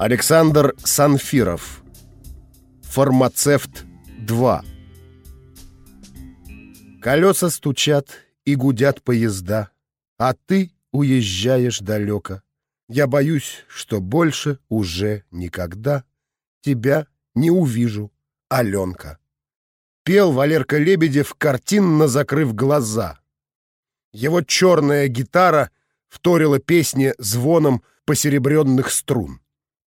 Александр Санфиров. Фармацевт 2. Колеса стучат и гудят поезда, а ты уезжаешь далеко. Я боюсь, что больше уже никогда тебя не увижу, Аленка. Пел Валерка Лебедев, картинно закрыв глаза. Его черная гитара вторила песне звоном посеребренных струн.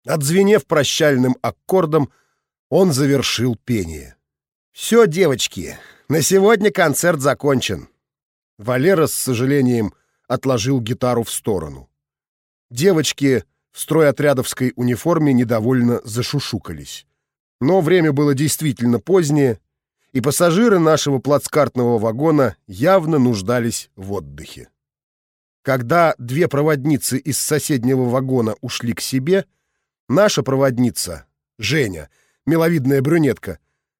Отзвенев прощальным аккордом, он завершил пение. «Все, девочки, на сегодня концерт закончен». Валера с сожалением отложил гитару в сторону. Девочки в стройотрядовской униформе недовольно зашушукались. Но время было действительно позднее, и пассажиры нашего плацкартного вагона явно нуждались в отдыхе. Когда две проводницы из соседнего вагона ушли к себе, наша проводница, Женя, миловидная брюнетка,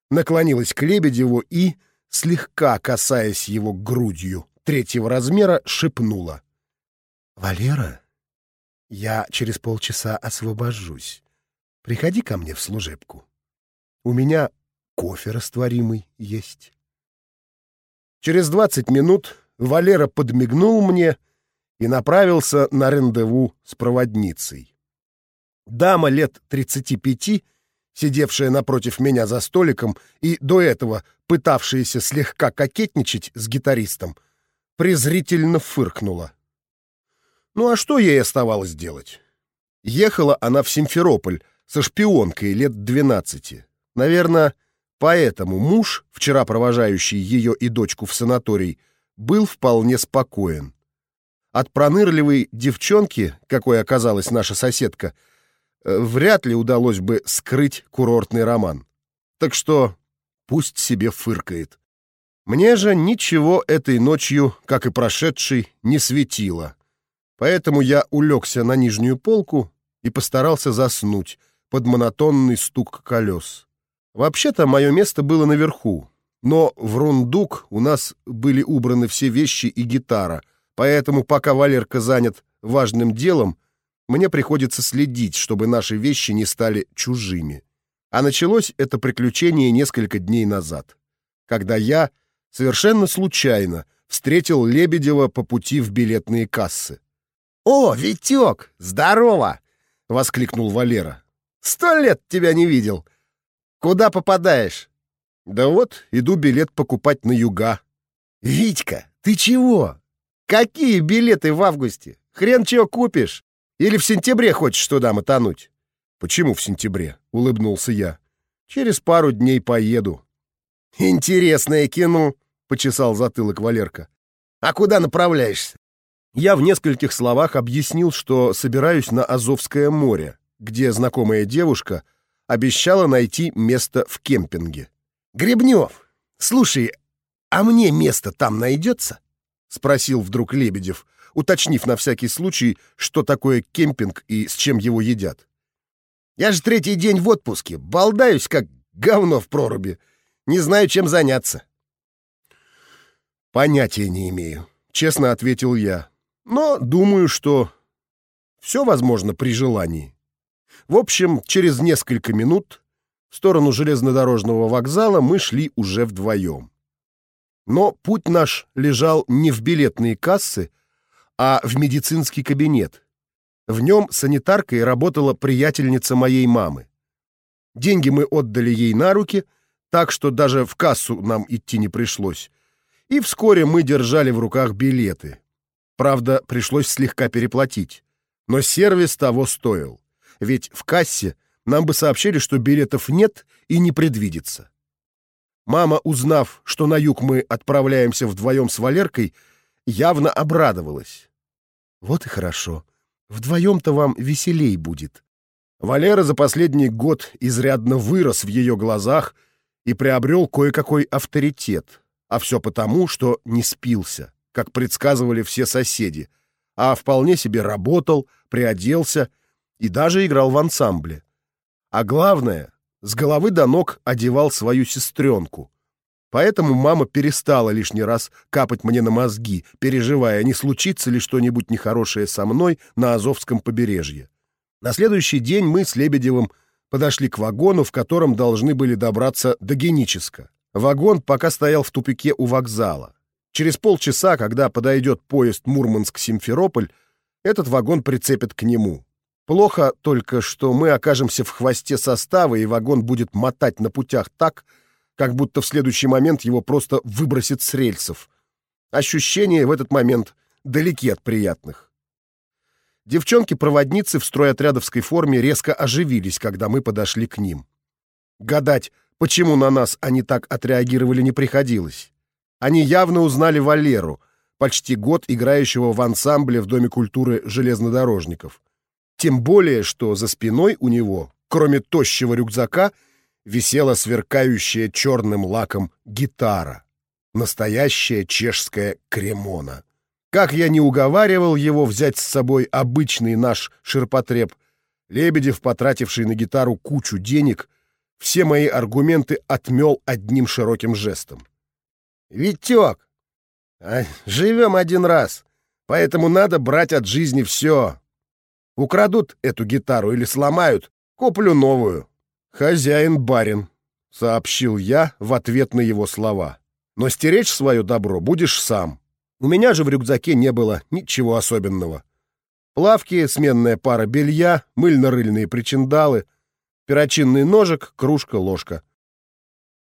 наклонилась к Лебедеву и, слегка касаясь его грудью третьего размера, шепнула. «Валера, я через полчаса освобожусь. Приходи ко мне в служебку. У меня кофе растворимый есть». Через двадцать минут Валера подмигнул мне и направился на рандеву с проводницей. Дама лет 35, сидевшая напротив меня за столиком и до этого пытавшаяся слегка кокетничать с гитаристом, презрительно фыркнула. Ну а что ей оставалось делать? Ехала она в Симферополь со шпионкой лет 12. Наверное, поэтому муж, вчера провожающий ее и дочку в санаторий, был вполне спокоен. От пронырливой девчонки, какой оказалась наша соседка, вряд ли удалось бы скрыть курортный роман. Так что пусть себе фыркает. Мне же ничего этой ночью, как и прошедшей, не светило. Поэтому я улегся на нижнюю полку и постарался заснуть под монотонный стук колес. Вообще-то мое место было наверху, но в рундук у нас были убраны все вещи и гитара — Поэтому, пока Валерка занят важным делом, мне приходится следить, чтобы наши вещи не стали чужими. А началось это приключение несколько дней назад, когда я совершенно случайно встретил Лебедева по пути в билетные кассы. «О, Витек, здорово!» — воскликнул Валера. «Сто лет тебя не видел. Куда попадаешь?» «Да вот, иду билет покупать на юга». «Витька, ты чего? Какие билеты в августе? Хрен чего купишь? Или в сентябре хочешь туда мотануть? Почему в сентябре? Улыбнулся я. Через пару дней поеду. Интересное кино, почесал затылок Валерка. А куда направляешься? Я в нескольких словах объяснил, что собираюсь на Азовское море, где знакомая девушка обещала найти место в кемпинге. Гребнев, слушай, а мне место там найдется? — спросил вдруг Лебедев, уточнив на всякий случай, что такое кемпинг и с чем его едят. «Я же третий день в отпуске, балдаюсь, как говно в проруби. Не знаю, чем заняться». «Понятия не имею», — честно ответил я. «Но думаю, что все возможно при желании». В общем, через несколько минут в сторону железнодорожного вокзала мы шли уже вдвоем. Но путь наш лежал не в билетные кассы, а в медицинский кабинет. В нем санитаркой работала приятельница моей мамы. Деньги мы отдали ей на руки, так что даже в кассу нам идти не пришлось. И вскоре мы держали в руках билеты. Правда, пришлось слегка переплатить. Но сервис того стоил. Ведь в кассе нам бы сообщили, что билетов нет и не предвидится. Мама, узнав, что на юг мы отправляемся вдвоем с Валеркой, явно обрадовалась. «Вот и хорошо. Вдвоем-то вам веселей будет». Валера за последний год изрядно вырос в ее глазах и приобрел кое-какой авторитет, а все потому, что не спился, как предсказывали все соседи, а вполне себе работал, приоделся и даже играл в ансамбле. А главное, с головы до ног одевал свою сестренку. Поэтому мама перестала лишний раз капать мне на мозги, переживая, не случится ли что-нибудь нехорошее со мной на Азовском побережье. На следующий день мы с Лебедевым подошли к вагону, в котором должны были добраться до Геническа. Вагон пока стоял в тупике у вокзала. Через полчаса, когда подойдет поезд Мурманск-Симферополь, этот вагон прицепят к нему. Плохо только, что мы окажемся в хвосте состава, и вагон будет мотать на путях так, как будто в следующий момент его просто выбросит с рельсов. Ощущения в этот момент далеки от приятных. Девчонки-проводницы в стройотрядовской форме резко оживились, когда мы подошли к ним. Гадать, почему на нас они так отреагировали, не приходилось. Они явно узнали Валеру, почти год играющего в ансамбле в Доме культуры железнодорожников. Тем более, что за спиной у него, кроме тощего рюкзака, висела сверкающая черным лаком гитара. Настоящая чешская кремона. Как я не уговаривал его взять с собой обычный наш ширпотреб, Лебедев, потративший на гитару кучу денег, все мои аргументы отмел одним широким жестом. «Витек, а живем один раз, поэтому надо брать от жизни все. Украдут эту гитару или сломают, куплю новую». «Хозяин-барин», — сообщил я в ответ на его слова. «Но стеречь свое добро будешь сам. У меня же в рюкзаке не было ничего особенного. Плавки, сменная пара белья, мыльно-рыльные причиндалы, перочинный ножик, кружка, ложка.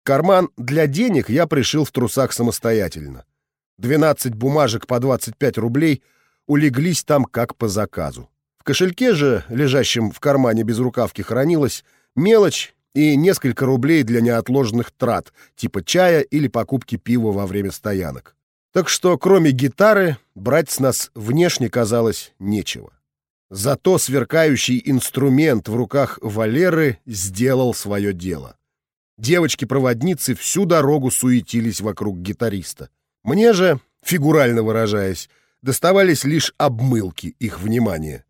Карман для денег я пришил в трусах самостоятельно. 12 бумажек по 25 рублей улеглись там как по заказу. В кошельке же, лежащем в кармане без рукавки, хранилась мелочь и несколько рублей для неотложных трат, типа чая или покупки пива во время стоянок. Так что, кроме гитары, брать с нас внешне казалось нечего. Зато сверкающий инструмент в руках Валеры сделал свое дело. Девочки-проводницы всю дорогу суетились вокруг гитариста. Мне же, фигурально выражаясь, доставались лишь обмылки их внимания.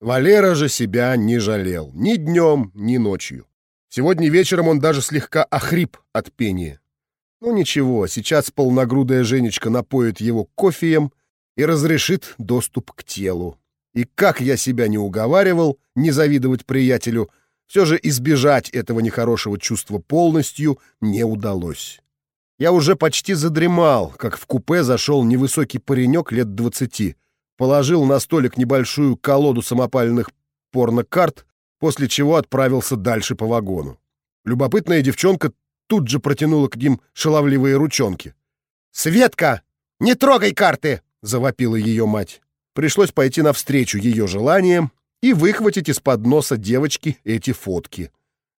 Валера же себя не жалел ни днем, ни ночью. Сегодня вечером он даже слегка охрип от пения. Ну ничего, сейчас полногрудая Женечка напоит его кофеем и разрешит доступ к телу. И как я себя не уговаривал не завидовать приятелю, все же избежать этого нехорошего чувства полностью не удалось. Я уже почти задремал, как в купе зашел невысокий паренек лет двадцати, положил на столик небольшую колоду самопальных порнокарт, после чего отправился дальше по вагону. Любопытная девчонка тут же протянула к ним шаловливые ручонки. «Светка, не трогай карты!» — завопила ее мать. Пришлось пойти навстречу ее желаниям и выхватить из-под носа девочки эти фотки.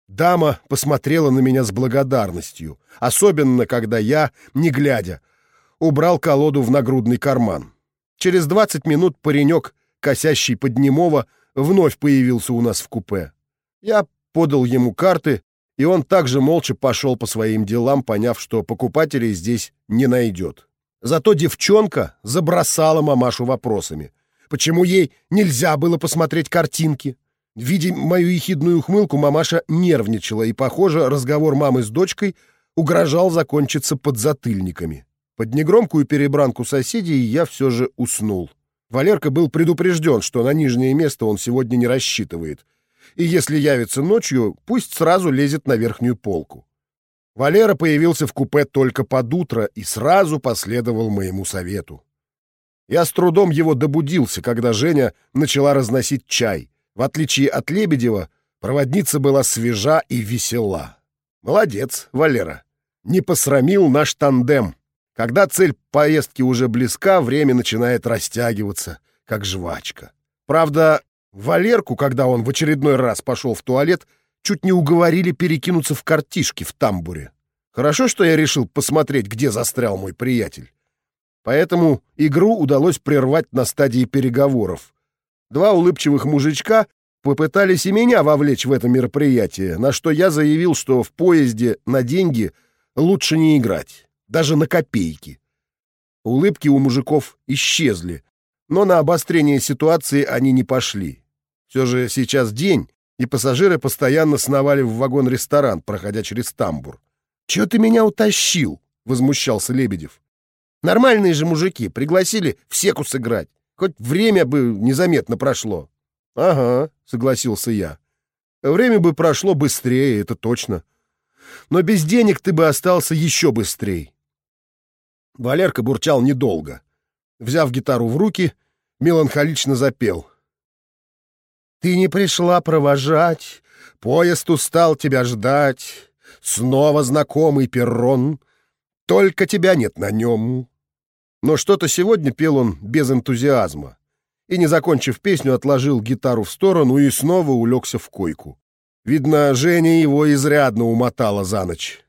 Дама посмотрела на меня с благодарностью, особенно когда я, не глядя, убрал колоду в нагрудный карман. Через двадцать минут паренек, косящий под немого, вновь появился у нас в купе. Я подал ему карты и он также молча пошел по своим делам, поняв, что покупателей здесь не найдет. Зато девчонка забросала мамашу вопросами. Почему ей нельзя было посмотреть картинки? Видя мою ехидную ухмылку, мамаша нервничала, и, похоже, разговор мамы с дочкой угрожал закончиться подзатыльниками. Под негромкую перебранку соседей я все же уснул. Валерка был предупрежден, что на нижнее место он сегодня не рассчитывает — и если явится ночью, пусть сразу лезет на верхнюю полку. Валера появился в купе только под утро и сразу последовал моему совету. Я с трудом его добудился, когда Женя начала разносить чай. В отличие от Лебедева, проводница была свежа и весела. Молодец, Валера. Не посрамил наш тандем. Когда цель поездки уже близка, время начинает растягиваться, как жвачка. Правда, Валерку, когда он в очередной раз пошел в туалет, чуть не уговорили перекинуться в картишки в тамбуре. Хорошо, что я решил посмотреть, где застрял мой приятель. Поэтому игру удалось прервать на стадии переговоров. Два улыбчивых мужичка попытались и меня вовлечь в это мероприятие, на что я заявил, что в поезде на деньги лучше не играть, даже на копейки. Улыбки у мужиков исчезли, но на обострение ситуации они не пошли. Все же сейчас день, и пассажиры постоянно сновали в вагон-ресторан, проходя через тамбур. «Чего ты меня утащил?» — возмущался Лебедев. «Нормальные же мужики, пригласили в секу сыграть. Хоть время бы незаметно прошло». «Ага», — согласился я. «Время бы прошло быстрее, это точно. Но без денег ты бы остался еще быстрее». Валерка бурчал недолго. Взяв гитару в руки, меланхолично запел. «Ты не пришла провожать, поезд устал тебя ждать, снова знакомый перрон, только тебя нет на нем». Но что-то сегодня пел он без энтузиазма и, не закончив песню, отложил гитару в сторону и снова улегся в койку. Видно, Женя его изрядно умотала за ночь.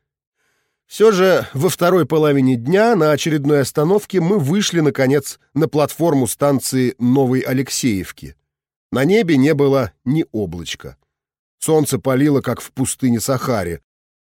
Все же во второй половине дня на очередной остановке мы вышли, наконец, на платформу станции Новой Алексеевки. На небе не было ни облачка. Солнце палило, как в пустыне Сахаре,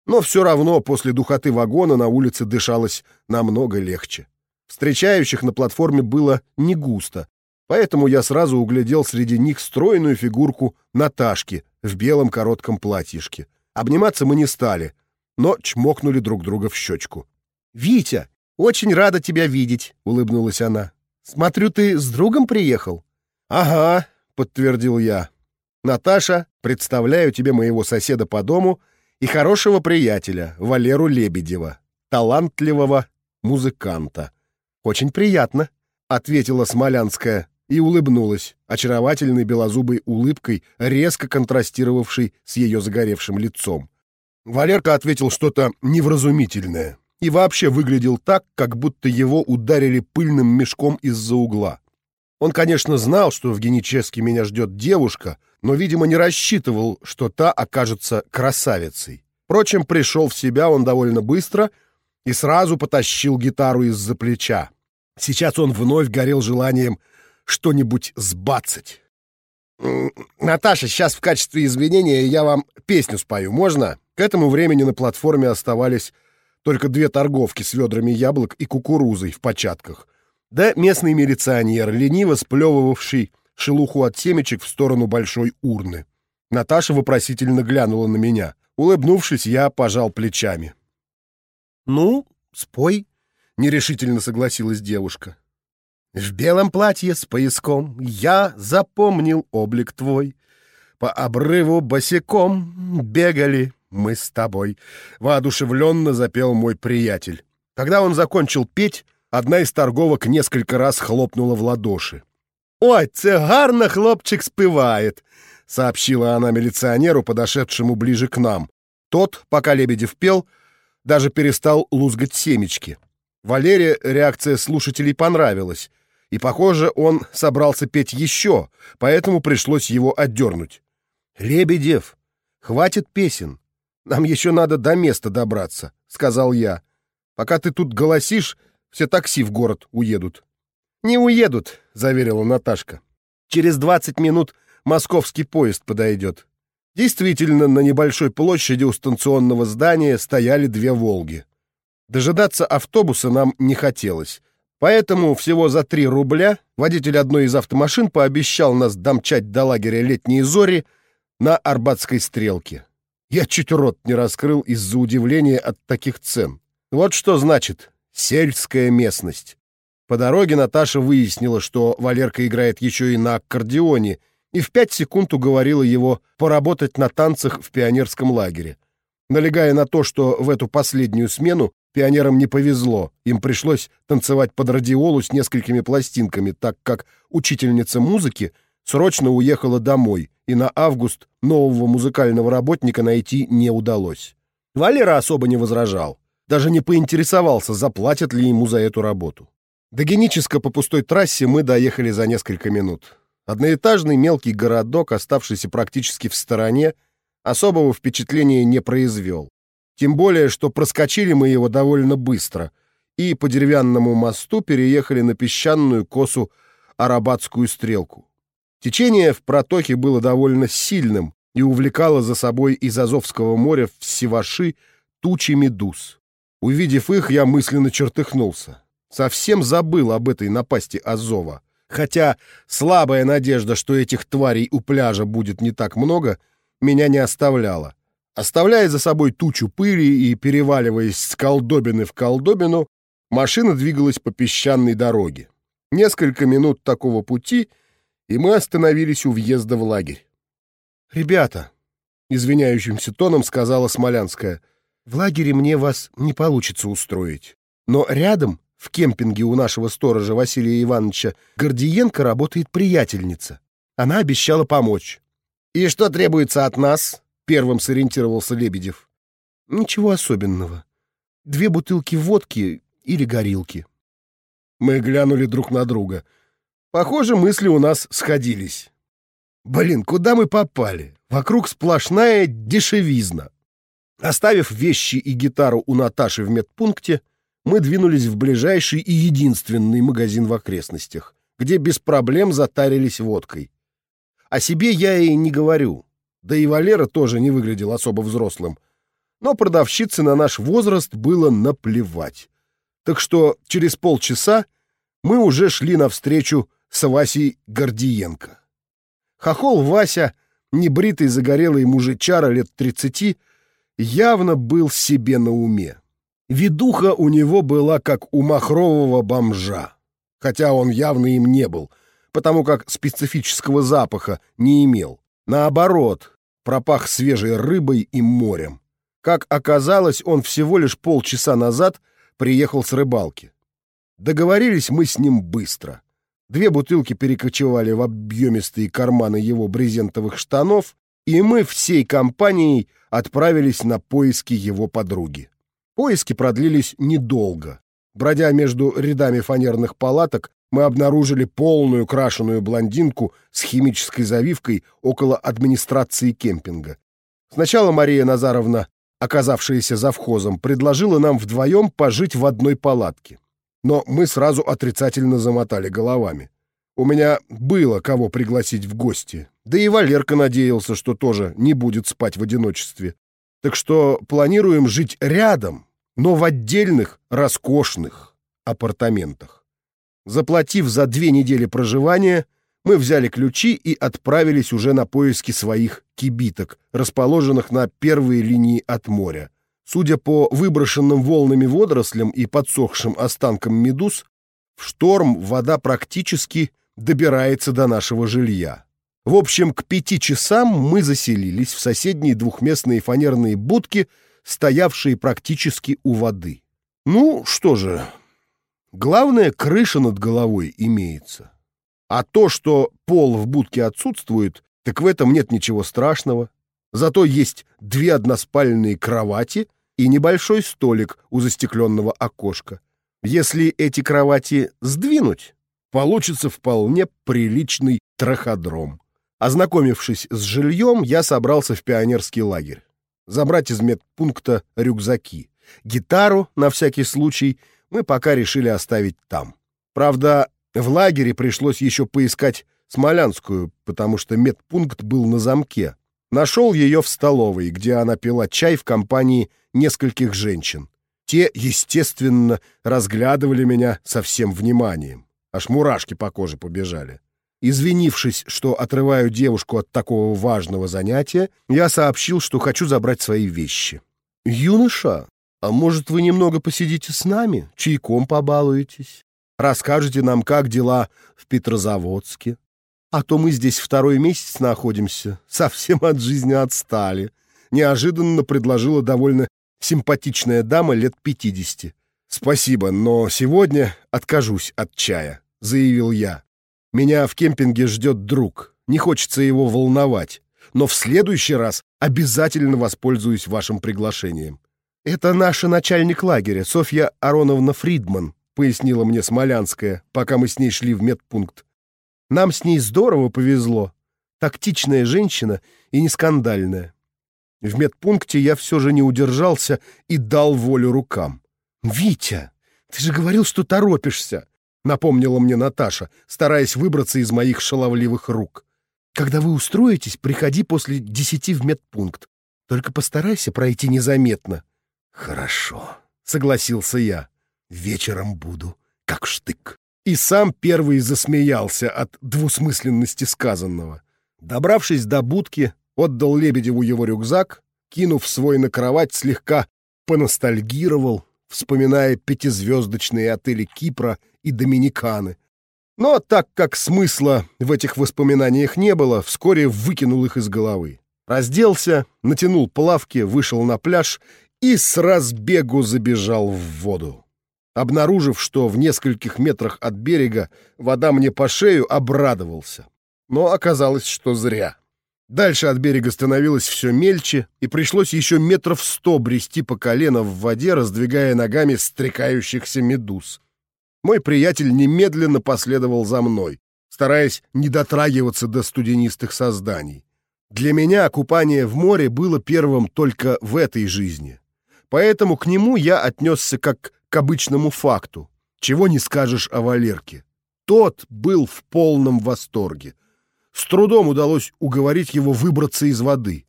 но все равно после духоты вагона на улице дышалось намного легче. Встречающих на платформе было не густо, поэтому я сразу углядел среди них стройную фигурку Наташки в белом коротком платьишке. Обниматься мы не стали — но чмокнули друг друга в щечку. «Витя, очень рада тебя видеть», — улыбнулась она. «Смотрю, ты с другом приехал?» «Ага», — подтвердил я. «Наташа, представляю тебе моего соседа по дому и хорошего приятеля, Валеру Лебедева, талантливого музыканта». «Очень приятно», — ответила Смолянская и улыбнулась, очаровательной белозубой улыбкой, резко контрастировавшей с ее загоревшим лицом. Валерка ответил что-то невразумительное и вообще выглядел так, как будто его ударили пыльным мешком из-за угла. Он, конечно, знал, что в Геническе меня ждет девушка, но, видимо, не рассчитывал, что та окажется красавицей. Впрочем, пришел в себя он довольно быстро и сразу потащил гитару из-за плеча. Сейчас он вновь горел желанием что-нибудь сбацать. «Наташа, сейчас в качестве извинения я вам песню спою, можно?» К этому времени на платформе оставались только две торговки с ведрами яблок и кукурузой в початках, да местный милиционер, лениво сплевывавший шелуху от семечек в сторону большой урны. Наташа вопросительно глянула на меня. Улыбнувшись, я пожал плечами. «Ну, спой», — нерешительно согласилась девушка. «В белом платье с пояском я запомнил облик твой. По обрыву босиком бегали мы с тобой», — воодушевленно запел мой приятель. Когда он закончил петь, одна из торговок несколько раз хлопнула в ладоши. «Ой, це гарно хлопчик спевает», — сообщила она милиционеру, подошедшему ближе к нам. Тот, пока Лебедев пел, даже перестал лузгать семечки. Валере реакция слушателей понравилась, и, похоже, он собрался петь еще, поэтому пришлось его отдернуть. «Лебедев, хватит песен. Нам еще надо до места добраться», — сказал я. «Пока ты тут голосишь, все такси в город уедут». «Не уедут», — заверила Наташка. «Через двадцать минут московский поезд подойдет». Действительно, на небольшой площади у станционного здания стояли две «Волги». Дожидаться автобуса нам не хотелось, поэтому всего за три рубля водитель одной из автомашин пообещал нас домчать до лагеря «Летние зори» на Арбатской стрелке. Я чуть рот не раскрыл из-за удивления от таких цен. Вот что значит сельская местность. По дороге Наташа выяснила, что Валерка играет еще и на аккордеоне, и в пять секунд уговорила его поработать на танцах в пионерском лагере. Налегая на то, что в эту последнюю смену пионерам не повезло, им пришлось танцевать под радиолу с несколькими пластинками, так как учительница музыки срочно уехала домой, и на август нового музыкального работника найти не удалось. Валера особо не возражал, даже не поинтересовался, заплатят ли ему за эту работу. До Геническа по пустой трассе мы доехали за несколько минут. Одноэтажный мелкий городок, оставшийся практически в стороне, особого впечатления не произвел. Тем более, что проскочили мы его довольно быстро и по деревянному мосту переехали на песчаную косу Арабатскую стрелку. Течение в протоке было довольно сильным и увлекало за собой из Азовского моря в Севаши тучи медуз. Увидев их, я мысленно чертыхнулся. Совсем забыл об этой напасти Азова. Хотя слабая надежда, что этих тварей у пляжа будет не так много, меня не оставляла. Оставляя за собой тучу пыли и переваливаясь с колдобины в колдобину, машина двигалась по песчаной дороге. Несколько минут такого пути — и мы остановились у въезда в лагерь. «Ребята», — извиняющимся тоном сказала Смолянская, «в лагере мне вас не получится устроить. Но рядом, в кемпинге у нашего сторожа Василия Ивановича, Гордиенко работает приятельница. Она обещала помочь». «И что требуется от нас?» — первым сориентировался Лебедев. «Ничего особенного. Две бутылки водки или горилки». Мы глянули друг на друга. Похоже, мысли у нас сходились. Блин, куда мы попали? Вокруг сплошная дешевизна. Оставив вещи и гитару у Наташи в медпункте, мы двинулись в ближайший и единственный магазин в окрестностях, где без проблем затарились водкой. О себе я и не говорю, да и Валера тоже не выглядел особо взрослым. Но продавщице на наш возраст было наплевать. Так что через полчаса мы уже шли навстречу с Васей Гордиенко. Хохол Вася, небритый загорелый мужичара лет тридцати, явно был себе на уме. Ведуха у него была как у махрового бомжа, хотя он явно им не был, потому как специфического запаха не имел. Наоборот, пропах свежей рыбой и морем. Как оказалось, он всего лишь полчаса назад приехал с рыбалки. Договорились мы с ним быстро. Две бутылки перекочевали в объемистые карманы его брезентовых штанов, и мы всей компанией отправились на поиски его подруги. Поиски продлились недолго. Бродя между рядами фанерных палаток, мы обнаружили полную крашеную блондинку с химической завивкой около администрации кемпинга. Сначала Мария Назаровна, оказавшаяся завхозом, предложила нам вдвоем пожить в одной палатке но мы сразу отрицательно замотали головами. У меня было кого пригласить в гости, да и Валерка надеялся, что тоже не будет спать в одиночестве. Так что планируем жить рядом, но в отдельных, роскошных апартаментах. Заплатив за две недели проживания, мы взяли ключи и отправились уже на поиски своих кибиток, расположенных на первой линии от моря. Судя по выброшенным волнами водорослям и подсохшим останкам медуз, в шторм вода практически добирается до нашего жилья. В общем, к пяти часам мы заселились в соседние двухместные фанерные будки, стоявшие практически у воды. Ну, что же, главное, крыша над головой имеется. А то, что пол в будке отсутствует, так в этом нет ничего страшного. Зато есть две односпальные кровати — и небольшой столик у застекленного окошка. Если эти кровати сдвинуть, получится вполне приличный траходром. Ознакомившись с жильем, я собрался в пионерский лагерь. Забрать из медпункта рюкзаки. Гитару, на всякий случай, мы пока решили оставить там. Правда, в лагере пришлось еще поискать Смолянскую, потому что медпункт был на замке. Нашел ее в столовой, где она пила чай в компании нескольких женщин. Те, естественно, разглядывали меня со всем вниманием. Аж мурашки по коже побежали. Извинившись, что отрываю девушку от такого важного занятия, я сообщил, что хочу забрать свои вещи. «Юноша, а может, вы немного посидите с нами, чайком побалуетесь? Расскажете нам, как дела в Петрозаводске? А то мы здесь второй месяц находимся, совсем от жизни отстали», неожиданно предложила довольно симпатичная дама лет пятидесяти. «Спасибо, но сегодня откажусь от чая», — заявил я. «Меня в кемпинге ждет друг. Не хочется его волновать. Но в следующий раз обязательно воспользуюсь вашим приглашением». «Это наша начальник лагеря, Софья Ароновна Фридман», — пояснила мне Смолянская, пока мы с ней шли в медпункт. «Нам с ней здорово повезло. Тактичная женщина и не скандальная. В медпункте я все же не удержался и дал волю рукам. «Витя, ты же говорил, что торопишься!» — напомнила мне Наташа, стараясь выбраться из моих шаловливых рук. «Когда вы устроитесь, приходи после десяти в медпункт. Только постарайся пройти незаметно». «Хорошо», — согласился я. «Вечером буду, как штык». И сам первый засмеялся от двусмысленности сказанного. Добравшись до будки, отдал Лебедеву его рюкзак, кинув свой на кровать, слегка поностальгировал, вспоминая пятизвездочные отели Кипра и Доминиканы. Но так как смысла в этих воспоминаниях не было, вскоре выкинул их из головы. Разделся, натянул плавки, вышел на пляж и с разбегу забежал в воду. Обнаружив, что в нескольких метрах от берега вода мне по шею, обрадовался. Но оказалось, что зря. Дальше от берега становилось все мельче, и пришлось еще метров сто брести по колено в воде, раздвигая ногами стрекающихся медуз. Мой приятель немедленно последовал за мной, стараясь не дотрагиваться до студенистых созданий. Для меня купание в море было первым только в этой жизни. Поэтому к нему я отнесся как к обычному факту. Чего не скажешь о Валерке. Тот был в полном восторге. С трудом удалось уговорить его выбраться из воды.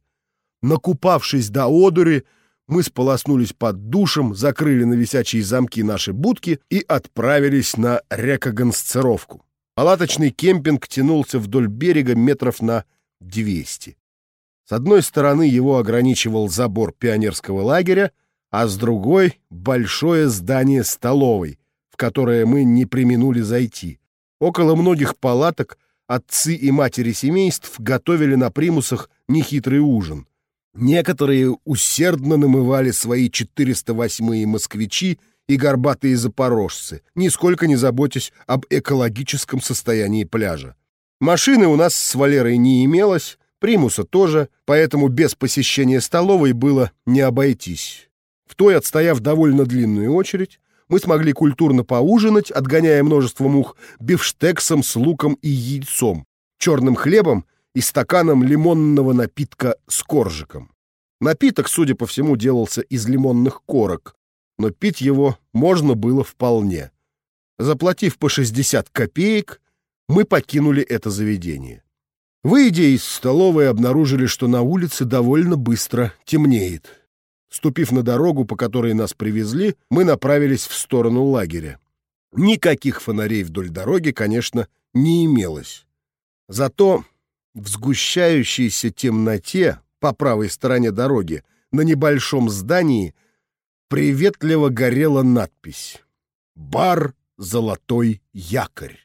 Накупавшись до одури, мы сполоснулись под душем, закрыли на висячие замки наши будки и отправились на рекогансцировку. Палаточный кемпинг тянулся вдоль берега метров на 200. С одной стороны его ограничивал забор пионерского лагеря, а с другой — большое здание столовой, в которое мы не применули зайти. Около многих палаток отцы и матери семейств готовили на примусах нехитрый ужин. Некоторые усердно намывали свои 408-е москвичи и горбатые запорожцы, нисколько не заботясь об экологическом состоянии пляжа. Машины у нас с Валерой не имелось, примуса тоже, поэтому без посещения столовой было не обойтись. В той, отстояв довольно длинную очередь, мы смогли культурно поужинать, отгоняя множество мух, бифштексом с луком и яйцом, черным хлебом и стаканом лимонного напитка с коржиком. Напиток, судя по всему, делался из лимонных корок, но пить его можно было вполне. Заплатив по 60 копеек, мы покинули это заведение. Выйдя из столовой, обнаружили, что на улице довольно быстро темнеет. Ступив на дорогу, по которой нас привезли, мы направились в сторону лагеря. Никаких фонарей вдоль дороги, конечно, не имелось. Зато в сгущающейся темноте по правой стороне дороги на небольшом здании приветливо горела надпись «Бар «Золотой якорь».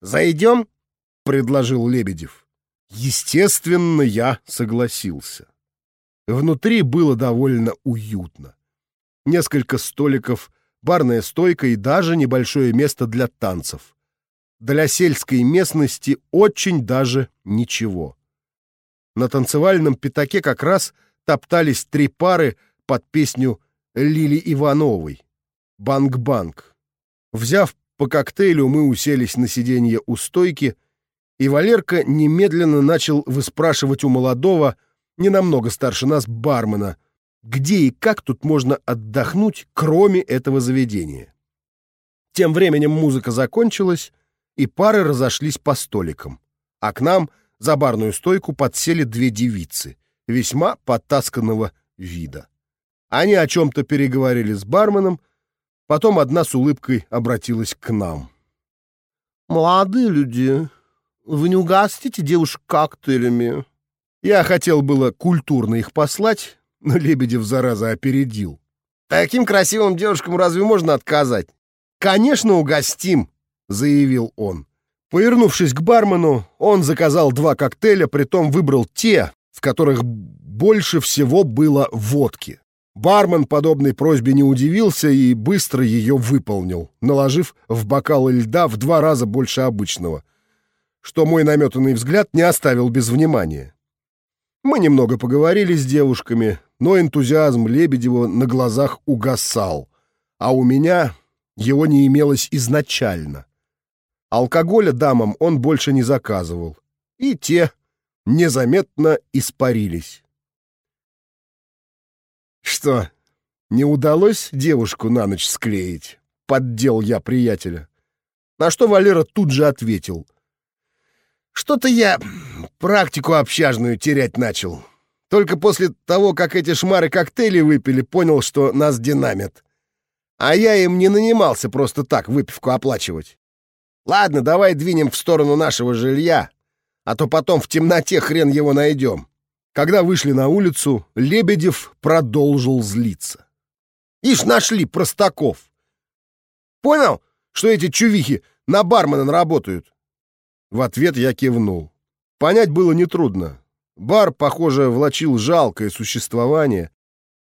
«Зайдем?» — предложил Лебедев. Естественно, я согласился. Внутри было довольно уютно. Несколько столиков, барная стойка и даже небольшое место для танцев. Для сельской местности очень даже ничего. На танцевальном пятаке как раз топтались три пары под песню Лили Ивановой «Банк-банк». Взяв по коктейлю, мы уселись на сиденье у стойки, и Валерка немедленно начал выспрашивать у молодого — не намного старше нас, бармена, где и как тут можно отдохнуть, кроме этого заведения. Тем временем музыка закончилась, и пары разошлись по столикам, а к нам за барную стойку подсели две девицы, весьма потасканного вида. Они о чем-то переговорили с барменом, потом одна с улыбкой обратилась к нам. «Молодые люди, вы не угостите девушек коктейлями?» Я хотел было культурно их послать, но Лебедев, зараза, опередил. «Таким красивым девушкам разве можно отказать?» «Конечно, угостим», — заявил он. Повернувшись к бармену, он заказал два коктейля, притом выбрал те, в которых больше всего было водки. Бармен подобной просьбе не удивился и быстро ее выполнил, наложив в бокал льда в два раза больше обычного, что мой наметанный взгляд не оставил без внимания. Мы немного поговорили с девушками, но энтузиазм Лебедева на глазах угасал, а у меня его не имелось изначально. Алкоголя дамам он больше не заказывал, и те незаметно испарились. «Что, не удалось девушку на ночь склеить?» — поддел я приятеля. На что Валера тут же ответил — что-то я практику общажную терять начал. Только после того, как эти шмары коктейли выпили, понял, что нас динамит. А я им не нанимался просто так выпивку оплачивать. Ладно, давай двинем в сторону нашего жилья, а то потом в темноте хрен его найдем. Когда вышли на улицу, Лебедев продолжил злиться. Ишь, нашли простаков. Понял, что эти чувихи на бармена работают?» В ответ я кивнул. Понять было нетрудно. Бар, похоже, влачил жалкое существование.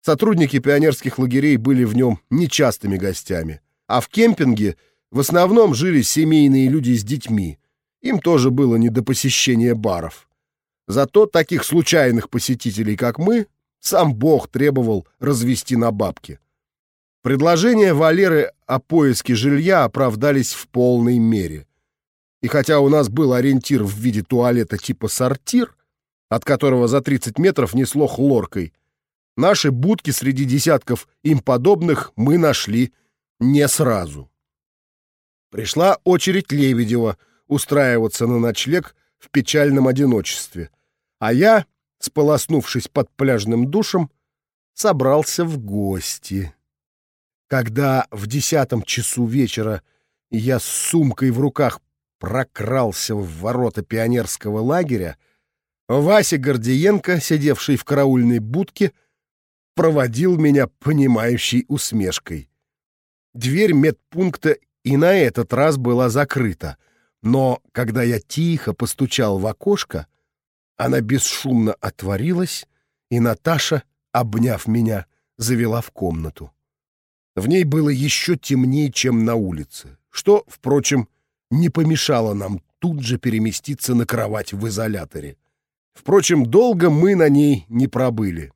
Сотрудники пионерских лагерей были в нем нечастыми гостями. А в кемпинге в основном жили семейные люди с детьми. Им тоже было не до посещения баров. Зато таких случайных посетителей, как мы, сам Бог требовал развести на бабки. Предложения Валеры о поиске жилья оправдались в полной мере. И хотя у нас был ориентир в виде туалета типа сортир, от которого за 30 метров несло хлоркой, наши будки среди десятков им подобных мы нашли не сразу. Пришла очередь Лебедева устраиваться на ночлег в печальном одиночестве, а я, сполоснувшись под пляжным душем, собрался в гости. Когда в десятом часу вечера я с сумкой в руках прокрался в ворота пионерского лагеря, Вася Гордиенко, сидевший в караульной будке, проводил меня понимающей усмешкой. Дверь медпункта и на этот раз была закрыта, но когда я тихо постучал в окошко, она бесшумно отворилась, и Наташа, обняв меня, завела в комнату. В ней было еще темнее, чем на улице, что, впрочем, не помешало нам тут же переместиться на кровать в изоляторе. Впрочем, долго мы на ней не пробыли.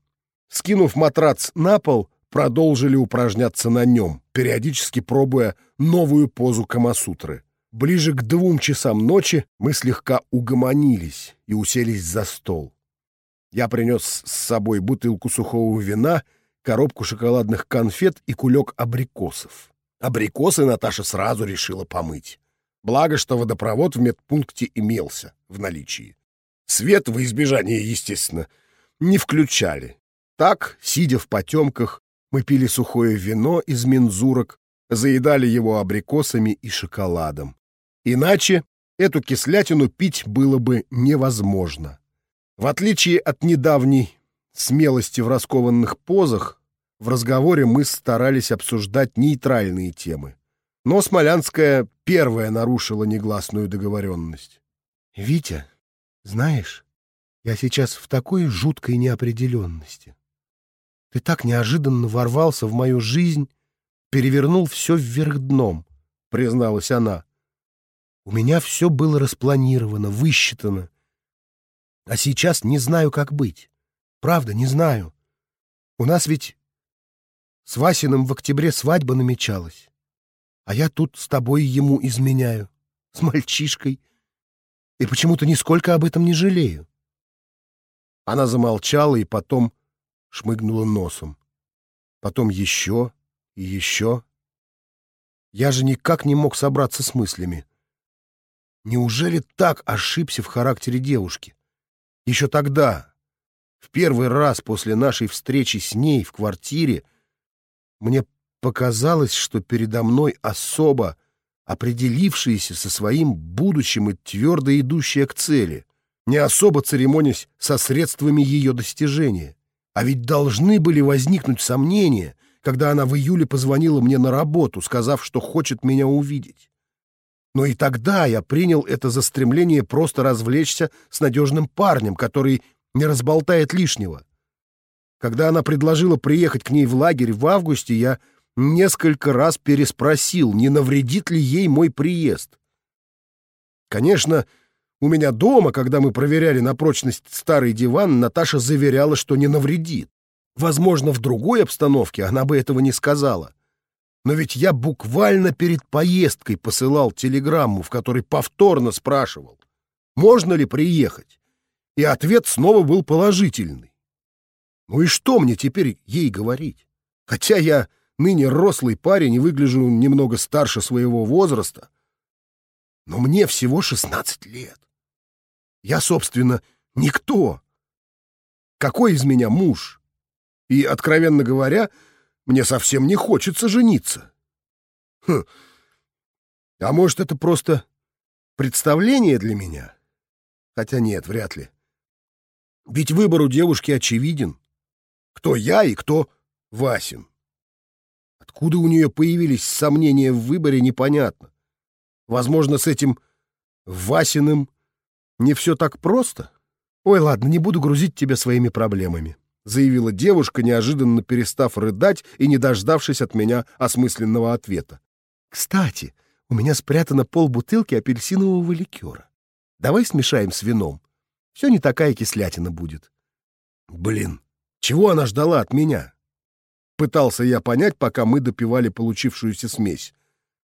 Скинув матрац на пол, продолжили упражняться на нем, периодически пробуя новую позу Камасутры. Ближе к двум часам ночи мы слегка угомонились и уселись за стол. Я принес с собой бутылку сухого вина, коробку шоколадных конфет и кулек абрикосов. Абрикосы Наташа сразу решила помыть. Благо, что водопровод в медпункте имелся в наличии. Свет во избежание, естественно, не включали. Так, сидя в потемках, мы пили сухое вино из мензурок, заедали его абрикосами и шоколадом. Иначе эту кислятину пить было бы невозможно. В отличие от недавней смелости в раскованных позах, в разговоре мы старались обсуждать нейтральные темы. Но Смолянская первая нарушила негласную договоренность. «Витя, знаешь, я сейчас в такой жуткой неопределенности. Ты так неожиданно ворвался в мою жизнь, перевернул все вверх дном», — призналась она. «У меня все было распланировано, высчитано. А сейчас не знаю, как быть. Правда, не знаю. У нас ведь с Васиным в октябре свадьба намечалась. А я тут с тобой ему изменяю, с мальчишкой, и почему-то нисколько об этом не жалею. Она замолчала и потом шмыгнула носом. Потом еще и еще. Я же никак не мог собраться с мыслями. Неужели так ошибся в характере девушки? Еще тогда, в первый раз после нашей встречи с ней в квартире, мне Показалось, что передо мной особо определившаяся со своим будущим и твердо идущая к цели, не особо церемонясь со средствами ее достижения. А ведь должны были возникнуть сомнения, когда она в июле позвонила мне на работу, сказав, что хочет меня увидеть. Но и тогда я принял это за стремление просто развлечься с надежным парнем, который не разболтает лишнего. Когда она предложила приехать к ней в лагерь в августе, я несколько раз переспросил, не навредит ли ей мой приезд. Конечно, у меня дома, когда мы проверяли на прочность старый диван, Наташа заверяла, что не навредит. Возможно, в другой обстановке она бы этого не сказала. Но ведь я буквально перед поездкой посылал телеграмму, в которой повторно спрашивал, можно ли приехать. И ответ снова был положительный. Ну и что мне теперь ей говорить? Хотя я ныне рослый парень и выгляжу немного старше своего возраста. Но мне всего 16 лет. Я, собственно, никто. Какой из меня муж? И, откровенно говоря, мне совсем не хочется жениться. Хм. А может, это просто представление для меня? Хотя нет, вряд ли. Ведь выбор у девушки очевиден. Кто я и кто Васин. Откуда у нее появились сомнения в выборе, непонятно. Возможно, с этим Васиным не все так просто? Ой, ладно, не буду грузить тебя своими проблемами, заявила девушка, неожиданно перестав рыдать и не дождавшись от меня осмысленного ответа. Кстати, у меня спрятано полбутылки апельсинового ликера. Давай смешаем с вином. Все не такая кислятина будет. Блин, чего она ждала от меня? Пытался я понять, пока мы допивали получившуюся смесь.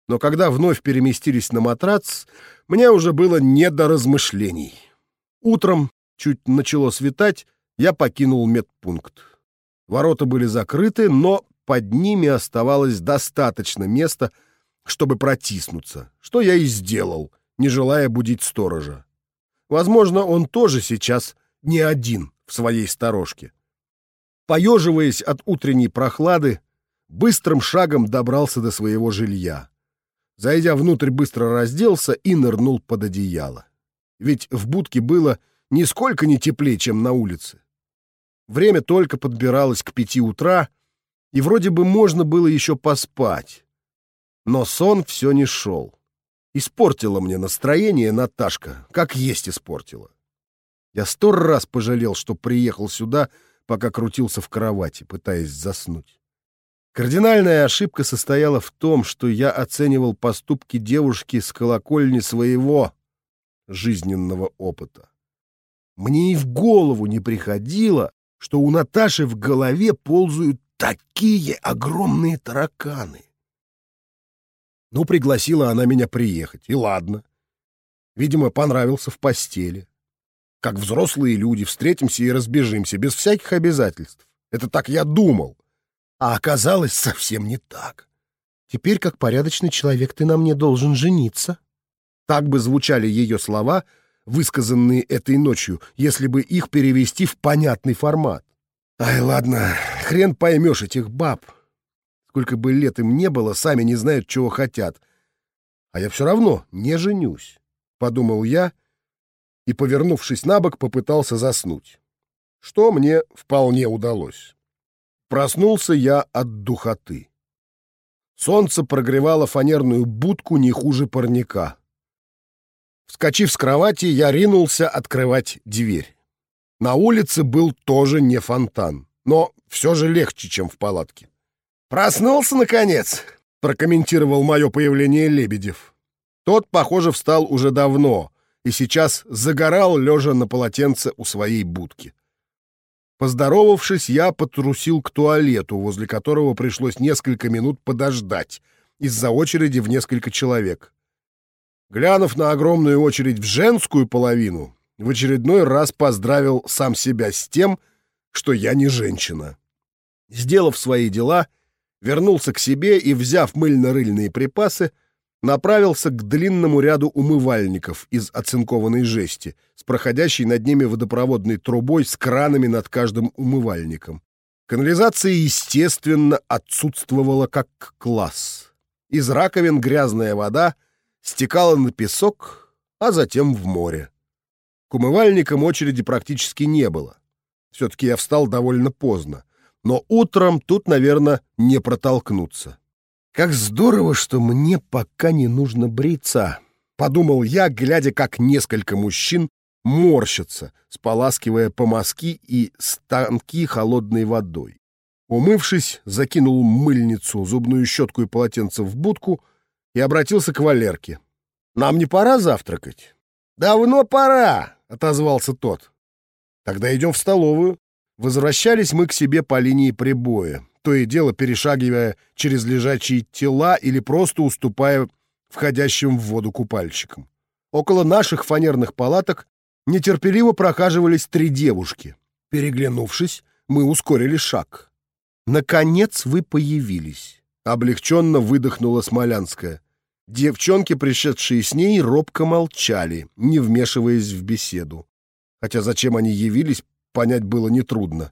Но когда вновь переместились на матрац, мне уже было не до размышлений. Утром, чуть начало светать, я покинул медпункт. Ворота были закрыты, но под ними оставалось достаточно места, чтобы протиснуться, что я и сделал, не желая будить сторожа. Возможно, он тоже сейчас не один в своей сторожке. Поеживаясь от утренней прохлады, быстрым шагом добрался до своего жилья. Зайдя внутрь, быстро разделся и нырнул под одеяло. Ведь в будке было нисколько не теплее, чем на улице. Время только подбиралось к пяти утра, и вроде бы можно было еще поспать. Но сон все не шел. Испортила мне настроение Наташка, как есть испортила. Я сто раз пожалел, что приехал сюда, пока крутился в кровати, пытаясь заснуть. Кардинальная ошибка состояла в том, что я оценивал поступки девушки с колокольни своего жизненного опыта. Мне и в голову не приходило, что у Наташи в голове ползают такие огромные тараканы. Ну, пригласила она меня приехать, и ладно. Видимо, понравился в постели. Как взрослые люди встретимся и разбежимся, без всяких обязательств. Это так я думал. А оказалось совсем не так. Теперь, как порядочный человек, ты на мне должен жениться. Так бы звучали ее слова, высказанные этой ночью, если бы их перевести в понятный формат. Ай, ладно, хрен поймешь этих баб. Сколько бы лет им не было, сами не знают, чего хотят. А я все равно не женюсь, — подумал я, и, повернувшись на бок, попытался заснуть. Что мне вполне удалось. Проснулся я от духоты. Солнце прогревало фанерную будку не хуже парника. Вскочив с кровати, я ринулся открывать дверь. На улице был тоже не фонтан, но все же легче, чем в палатке. «Проснулся, наконец!» — прокомментировал мое появление Лебедев. Тот, похоже, встал уже давно и сейчас загорал, лежа на полотенце у своей будки. Поздоровавшись, я потрусил к туалету, возле которого пришлось несколько минут подождать из-за очереди в несколько человек. Глянув на огромную очередь в женскую половину, в очередной раз поздравил сам себя с тем, что я не женщина. Сделав свои дела, вернулся к себе и, взяв мыльно-рыльные припасы, направился к длинному ряду умывальников из оцинкованной жести с проходящей над ними водопроводной трубой с кранами над каждым умывальником. Канализация, естественно, отсутствовала как класс. Из раковин грязная вода стекала на песок, а затем в море. К умывальникам очереди практически не было. Все-таки я встал довольно поздно но утром тут, наверное, не протолкнуться. «Как здорово, что мне пока не нужно бриться», — подумал я, глядя, как несколько мужчин морщатся, споласкивая помазки и станки холодной водой. Умывшись, закинул мыльницу, зубную щетку и полотенце в будку и обратился к Валерке. «Нам не пора завтракать?» «Давно пора», — отозвался тот. «Тогда идем в столовую. Возвращались мы к себе по линии прибоя, то и дело перешагивая через лежачие тела или просто уступая входящим в воду купальщикам. Около наших фанерных палаток нетерпеливо прохаживались три девушки. Переглянувшись, мы ускорили шаг. «Наконец вы появились!» — облегченно выдохнула Смолянская. Девчонки, пришедшие с ней, робко молчали, не вмешиваясь в беседу. Хотя зачем они явились, понять было нетрудно.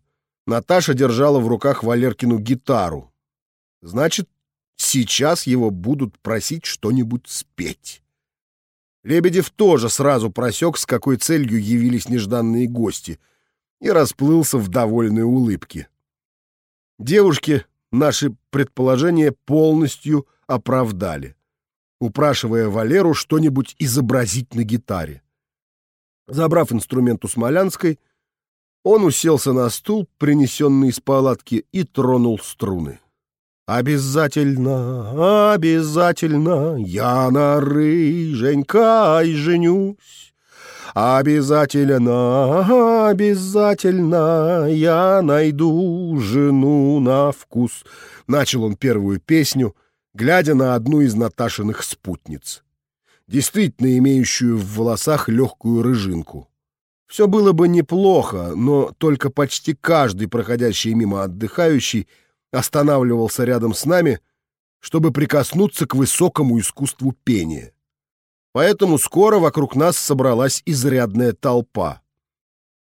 Наташа держала в руках Валеркину гитару. Значит, сейчас его будут просить что-нибудь спеть. Лебедев тоже сразу просек, с какой целью явились нежданные гости, и расплылся в довольной улыбке. Девушки наши предположения полностью оправдали. упрашивая Валеру что-нибудь изобразить на гитаре. Забрав инструмент у Смолянской, он уселся на стул, принесенный из палатки, и тронул струны. «Обязательно, обязательно я на рыженькой женюсь. Обязательно, обязательно я найду жену на вкус». Начал он первую песню, глядя на одну из Наташиных спутниц, действительно имеющую в волосах легкую рыжинку. Все было бы неплохо, но только почти каждый проходящий мимо отдыхающий останавливался рядом с нами, чтобы прикоснуться к высокому искусству пения. Поэтому скоро вокруг нас собралась изрядная толпа.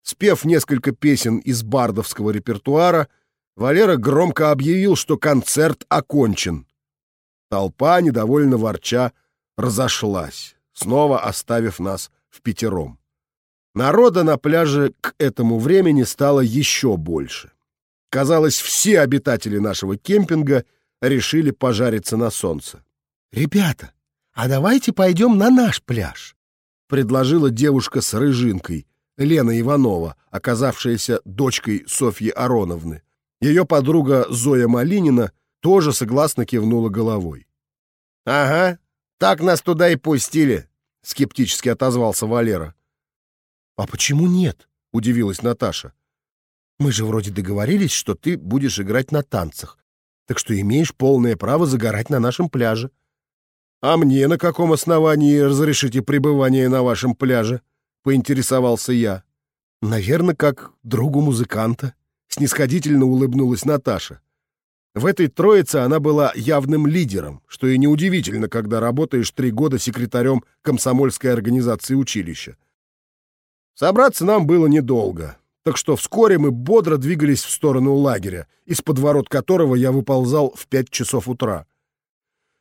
Спев несколько песен из бардовского репертуара, Валера громко объявил, что концерт окончен. Толпа, недовольно ворча, разошлась, снова оставив нас в пятером. Народа на пляже к этому времени стало еще больше. Казалось, все обитатели нашего кемпинга решили пожариться на солнце. «Ребята, а давайте пойдем на наш пляж», — предложила девушка с рыжинкой, Лена Иванова, оказавшаяся дочкой Софьи Ароновны. Ее подруга Зоя Малинина тоже согласно кивнула головой. «Ага, так нас туда и пустили», — скептически отозвался Валера. «А почему нет?» — удивилась Наташа. «Мы же вроде договорились, что ты будешь играть на танцах, так что имеешь полное право загорать на нашем пляже». «А мне на каком основании разрешите пребывание на вашем пляже?» — поинтересовался я. «Наверное, как другу музыканта», — снисходительно улыбнулась Наташа. В этой троице она была явным лидером, что и неудивительно, когда работаешь три года секретарем комсомольской организации училища. Собраться нам было недолго, так что вскоре мы бодро двигались в сторону лагеря, из-под ворот которого я выползал в пять часов утра.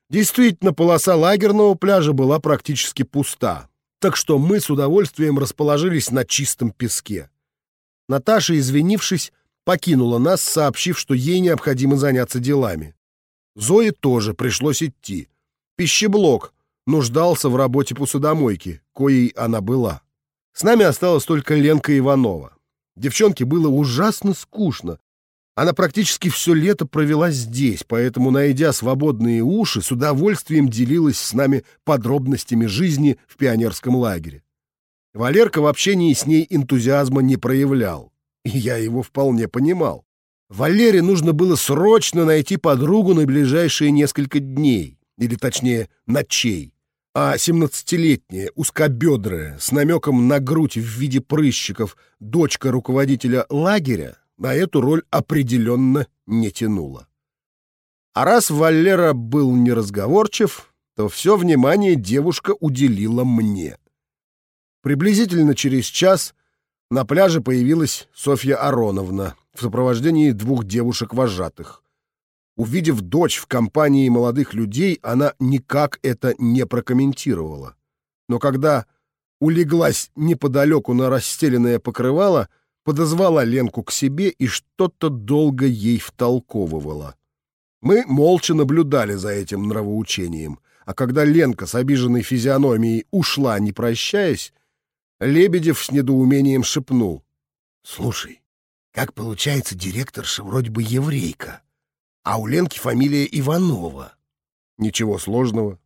Действительно, полоса лагерного пляжа была практически пуста, так что мы с удовольствием расположились на чистом песке. Наташа, извинившись, покинула нас, сообщив, что ей необходимо заняться делами. Зое тоже пришлось идти. Пищеблок нуждался в работе посудомойки, коей она была. С нами осталась только Ленка Иванова. Девчонке было ужасно скучно. Она практически все лето провела здесь, поэтому, найдя свободные уши, с удовольствием делилась с нами подробностями жизни в пионерском лагере. Валерка в общении с ней энтузиазма не проявлял, и я его вполне понимал. Валере нужно было срочно найти подругу на ближайшие несколько дней, или точнее ночей а семнадцатилетняя, узкобедрая, с намеком на грудь в виде прыщиков, дочка руководителя лагеря на эту роль определенно не тянула. А раз Валера был неразговорчив, то все внимание девушка уделила мне. Приблизительно через час на пляже появилась Софья Ароновна в сопровождении двух девушек-вожатых. Увидев дочь в компании молодых людей, она никак это не прокомментировала. Но когда улеглась неподалеку на расстеленное покрывало, подозвала Ленку к себе и что-то долго ей втолковывала. Мы молча наблюдали за этим нравоучением, а когда Ленка с обиженной физиономией ушла, не прощаясь, Лебедев с недоумением шепнул. «Слушай, как получается директорша вроде бы еврейка?» А у Ленки фамилия Иванова. Ничего сложного.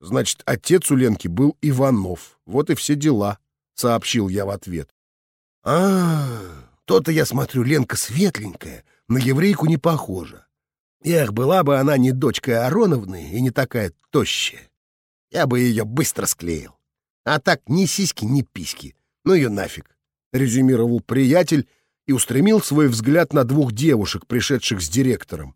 Значит, отец у Ленки был Иванов. Вот и все дела, сообщил я в ответ. А, то-то я смотрю, Ленка светленькая, на еврейку не похожа. Эх, была бы она не дочка Ароновны и не такая тощая. Я бы ее быстро склеил. А так ни сиськи, ни письки. Ну ее нафиг, — резюмировал приятель и устремил свой взгляд на двух девушек, пришедших с директором.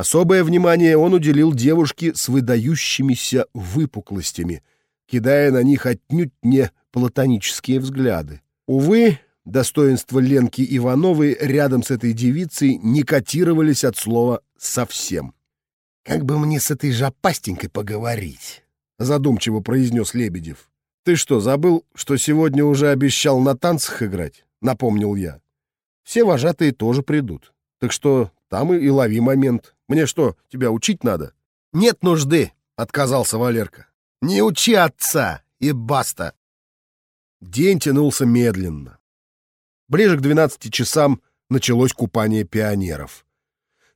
Особое внимание он уделил девушке с выдающимися выпуклостями, кидая на них отнюдь не платонические взгляды. Увы, достоинства Ленки Ивановой рядом с этой девицей не котировались от слова «совсем». «Как бы мне с этой жопастенькой поговорить?» — задумчиво произнес Лебедев. «Ты что, забыл, что сегодня уже обещал на танцах играть?» — напомнил я. «Все вожатые тоже придут. Так что там и лови момент. Мне что, тебя учить надо?» «Нет нужды», — отказался Валерка. «Не учи отца, и баста!» День тянулся медленно. Ближе к 12 часам началось купание пионеров.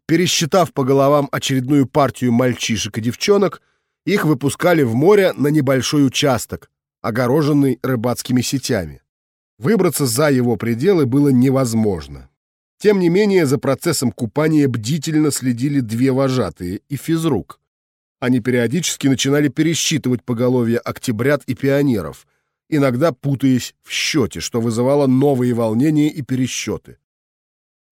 Пересчитав по головам очередную партию мальчишек и девчонок, их выпускали в море на небольшой участок, огороженный рыбацкими сетями. Выбраться за его пределы было невозможно. Тем не менее, за процессом купания бдительно следили две вожатые и физрук. Они периодически начинали пересчитывать поголовье октябрят и пионеров, иногда путаясь в счете, что вызывало новые волнения и пересчеты.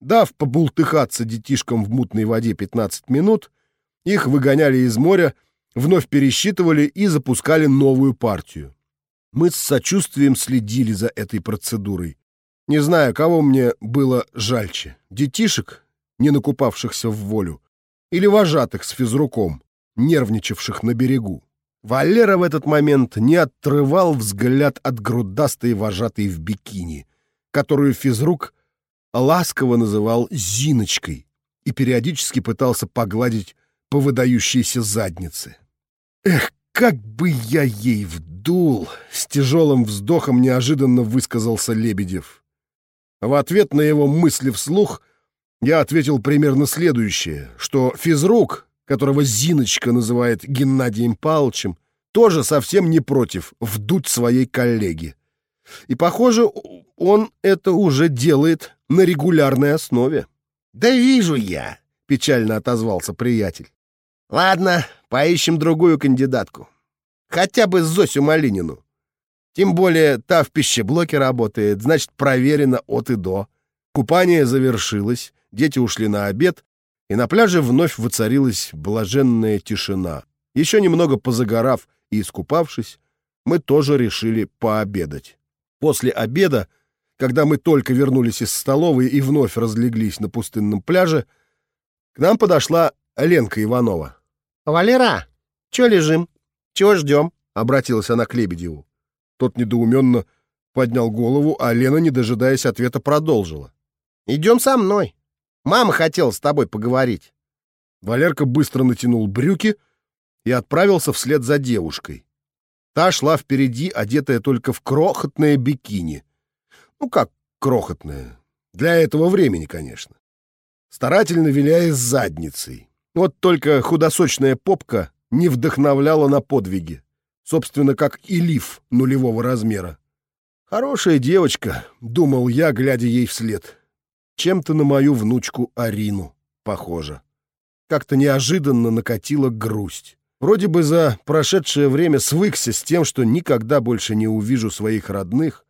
Дав побултыхаться детишкам в мутной воде 15 минут, их выгоняли из моря, вновь пересчитывали и запускали новую партию. Мы с сочувствием следили за этой процедурой. Не знаю, кого мне было жальче — детишек, не накупавшихся в волю, или вожатых с физруком, нервничавших на берегу. Валера в этот момент не отрывал взгляд от грудастой вожатой в бикини, которую физрук ласково называл Зиночкой и периодически пытался погладить по выдающейся заднице. «Эх, как бы я ей вдул!» — с тяжелым вздохом неожиданно высказался Лебедев. В ответ на его мысли вслух я ответил примерно следующее, что физрук, которого Зиночка называет Геннадием Павловичем, тоже совсем не против вдуть своей коллеге. И, похоже, он это уже делает на регулярной основе. «Да вижу я», — печально отозвался приятель. «Ладно, поищем другую кандидатку. Хотя бы Зосю Малинину. Тем более та в пищеблоке работает, значит, проверено от и до. Купание завершилось, дети ушли на обед, и на пляже вновь воцарилась блаженная тишина. Еще немного позагорав и искупавшись, мы тоже решили пообедать. После обеда, когда мы только вернулись из столовой и вновь разлеглись на пустынном пляже, к нам подошла Ленка Иванова. «Валера, чё лежим? Чего ждем?» — обратилась она к Лебедеву. Тот недоуменно поднял голову, а Лена, не дожидаясь ответа, продолжила. «Идем со мной. Мама хотела с тобой поговорить». Валерка быстро натянул брюки и отправился вслед за девушкой. Та шла впереди, одетая только в крохотное бикини. Ну как крохотное? Для этого времени, конечно. Старательно виляя задницей. Вот только худосочная попка не вдохновляла на подвиги собственно, как и лиф нулевого размера. «Хорошая девочка», — думал я, глядя ей вслед. Чем-то на мою внучку Арину похоже. Как-то неожиданно накатила грусть. Вроде бы за прошедшее время свыкся с тем, что никогда больше не увижу своих родных,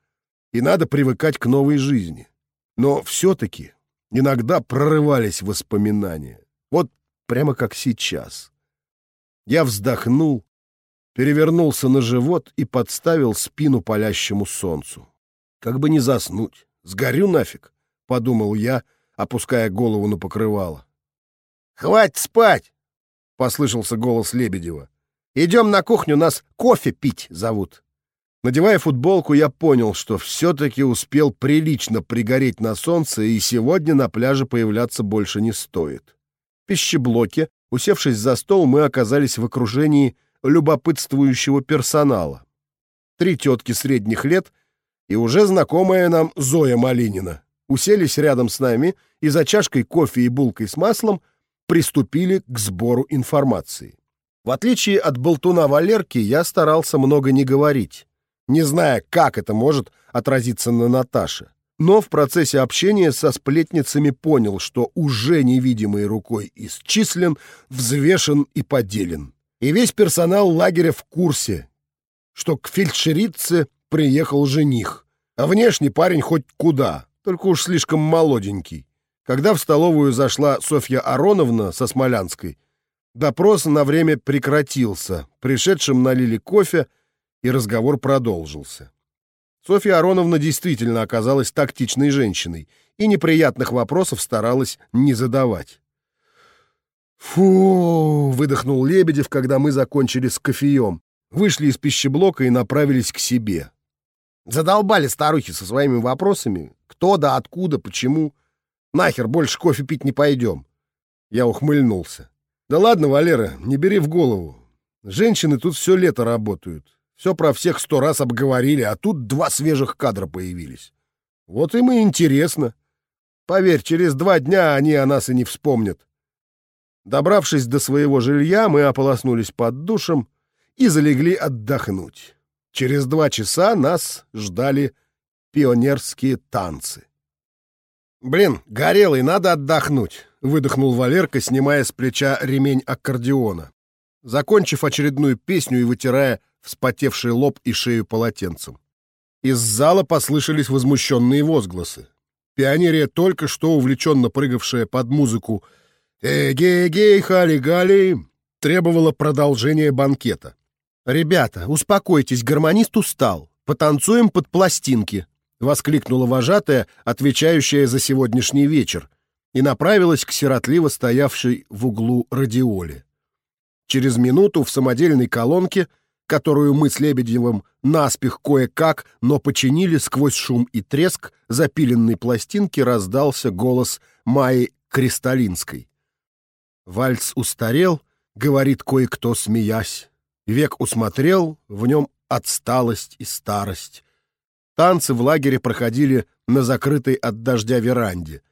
и надо привыкать к новой жизни. Но все-таки иногда прорывались воспоминания. Вот прямо как сейчас. Я вздохнул перевернулся на живот и подставил спину палящему солнцу. Как бы не заснуть. Сгорю нафиг, — подумал я, опуская голову на покрывало. — Хватит спать! — послышался голос Лебедева. — Идем на кухню, нас кофе пить зовут. Надевая футболку, я понял, что все-таки успел прилично пригореть на солнце, и сегодня на пляже появляться больше не стоит. В пищеблоке, усевшись за стол, мы оказались в окружении любопытствующего персонала. Три тетки средних лет и уже знакомая нам Зоя Малинина уселись рядом с нами и за чашкой кофе и булкой с маслом приступили к сбору информации. В отличие от болтуна Валерки, я старался много не говорить, не зная, как это может отразиться на Наташе. Но в процессе общения со сплетницами понял, что уже невидимой рукой исчислен, взвешен и поделен и весь персонал лагеря в курсе, что к фельдшерице приехал жених, а внешний парень хоть куда, только уж слишком молоденький. Когда в столовую зашла Софья Ароновна со Смолянской, допрос на время прекратился, пришедшим налили кофе, и разговор продолжился. Софья Ароновна действительно оказалась тактичной женщиной и неприятных вопросов старалась не задавать. «Фу!» — выдохнул Лебедев, когда мы закончили с кофеем. Вышли из пищеблока и направились к себе. Задолбали старухи со своими вопросами. Кто да откуда, почему. Нахер, больше кофе пить не пойдем. Я ухмыльнулся. «Да ладно, Валера, не бери в голову. Женщины тут все лето работают. Все про всех сто раз обговорили, а тут два свежих кадра появились. Вот им и интересно. Поверь, через два дня они о нас и не вспомнят. Добравшись до своего жилья, мы ополоснулись под душем и залегли отдохнуть. Через два часа нас ждали пионерские танцы. «Блин, горелый, надо отдохнуть», — выдохнул Валерка, снимая с плеча ремень аккордеона. Закончив очередную песню и вытирая вспотевший лоб и шею полотенцем. Из зала послышались возмущенные возгласы. Пионерия, только что увлеченно прыгавшая под музыку «Эгей-гей, хали-гали», требовала продолжения банкета. «Ребята, успокойтесь, гармонист устал. Потанцуем под пластинки», — воскликнула вожатая, отвечающая за сегодняшний вечер, и направилась к сиротливо стоявшей в углу радиоле. Через минуту в самодельной колонке — которую мы с Лебедевым наспех кое-как, но починили сквозь шум и треск запиленной пластинки, раздался голос Майи Кристалинской. Вальс устарел, говорит кое-кто, смеясь. Век усмотрел, в нем отсталость и старость. Танцы в лагере проходили на закрытой от дождя веранде.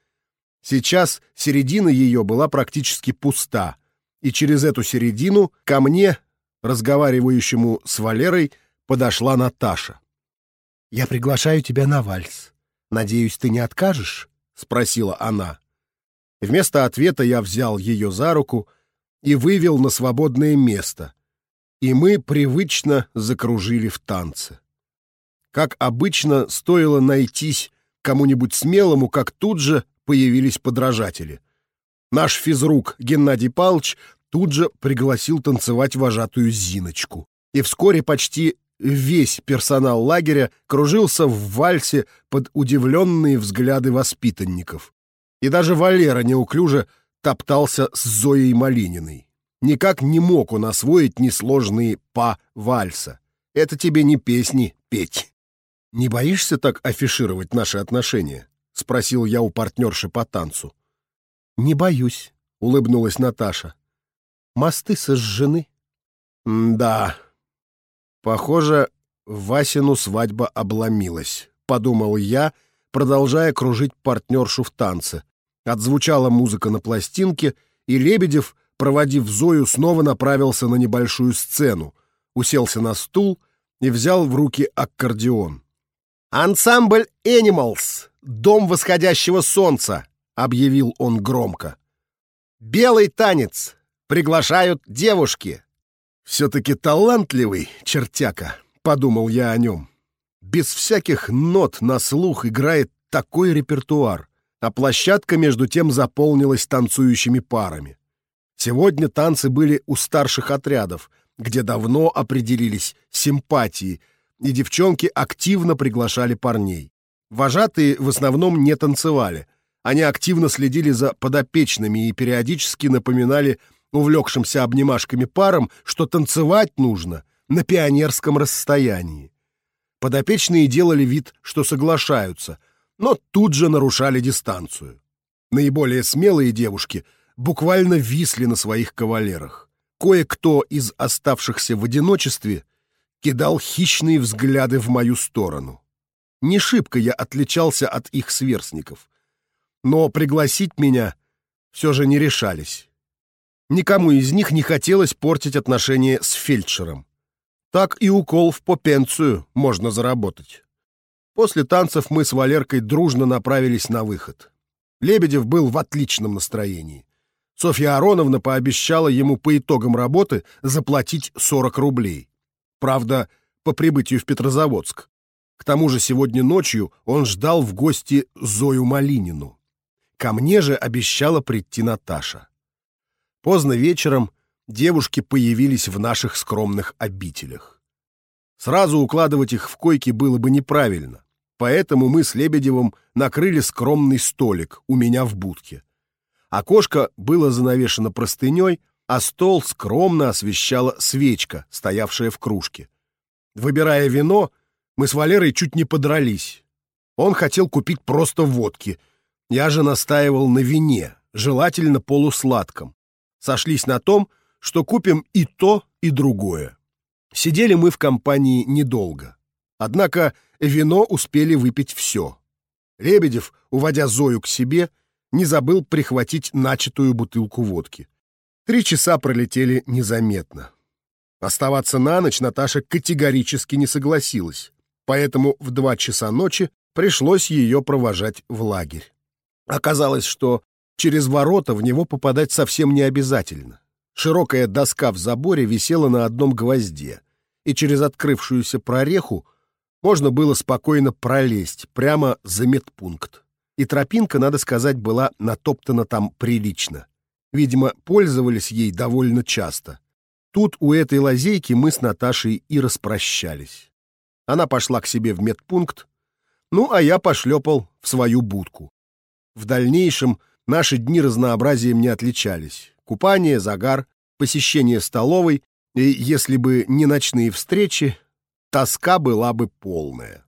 Сейчас середина ее была практически пуста, и через эту середину ко мне разговаривающему с Валерой, подошла Наташа. «Я приглашаю тебя на вальс. Надеюсь, ты не откажешь?» — спросила она. Вместо ответа я взял ее за руку и вывел на свободное место, и мы привычно закружили в танце. Как обычно, стоило найтись кому-нибудь смелому, как тут же появились подражатели. Наш физрук Геннадий Палч тут же пригласил танцевать вожатую Зиночку. И вскоре почти весь персонал лагеря кружился в вальсе под удивленные взгляды воспитанников. И даже Валера неуклюже топтался с Зоей Малининой. Никак не мог он освоить несложные па вальса. Это тебе не песни петь. «Не боишься так афишировать наши отношения?» — спросил я у партнерши по танцу. «Не боюсь», — улыбнулась Наташа. Мосты сожжены. да. Похоже, Васину свадьба обломилась, подумал я, продолжая кружить партнершу в танце. Отзвучала музыка на пластинке, и Лебедев, проводив Зою, снова направился на небольшую сцену, уселся на стул и взял в руки аккордеон. «Ансамбль «Энималс» — «Дом восходящего солнца», — объявил он громко. «Белый танец, приглашают девушки. Все-таки талантливый чертяка, подумал я о нем. Без всяких нот на слух играет такой репертуар, а площадка между тем заполнилась танцующими парами. Сегодня танцы были у старших отрядов, где давно определились симпатии, и девчонки активно приглашали парней. Вожатые в основном не танцевали. Они активно следили за подопечными и периодически напоминали увлекшимся обнимашками парам, что танцевать нужно на пионерском расстоянии. Подопечные делали вид, что соглашаются, но тут же нарушали дистанцию. Наиболее смелые девушки буквально висли на своих кавалерах. Кое-кто из оставшихся в одиночестве кидал хищные взгляды в мою сторону. Не шибко я отличался от их сверстников, но пригласить меня все же не решались. Никому из них не хотелось портить отношения с фельдшером. Так и укол в попенцию можно заработать. После танцев мы с Валеркой дружно направились на выход. Лебедев был в отличном настроении. Софья Ароновна пообещала ему по итогам работы заплатить 40 рублей. Правда, по прибытию в Петрозаводск. К тому же сегодня ночью он ждал в гости Зою Малинину. Ко мне же обещала прийти Наташа. Поздно вечером девушки появились в наших скромных обителях. Сразу укладывать их в койки было бы неправильно, поэтому мы с Лебедевым накрыли скромный столик у меня в будке. Окошко было занавешено простыней, а стол скромно освещала свечка, стоявшая в кружке. Выбирая вино, мы с Валерой чуть не подрались. Он хотел купить просто водки. Я же настаивал на вине, желательно полусладком сошлись на том, что купим и то, и другое. Сидели мы в компании недолго. Однако вино успели выпить все. Лебедев, уводя Зою к себе, не забыл прихватить начатую бутылку водки. Три часа пролетели незаметно. Оставаться на ночь Наташа категорически не согласилась, поэтому в два часа ночи пришлось ее провожать в лагерь. Оказалось, что через ворота в него попадать совсем не обязательно. Широкая доска в заборе висела на одном гвозде, и через открывшуюся прореху можно было спокойно пролезть прямо за медпункт. И тропинка, надо сказать, была натоптана там прилично. Видимо, пользовались ей довольно часто. Тут у этой лазейки мы с Наташей и распрощались. Она пошла к себе в медпункт, ну, а я пошлепал в свою будку. В дальнейшем наши дни разнообразием не отличались. Купание, загар, посещение столовой, и если бы не ночные встречи, тоска была бы полная.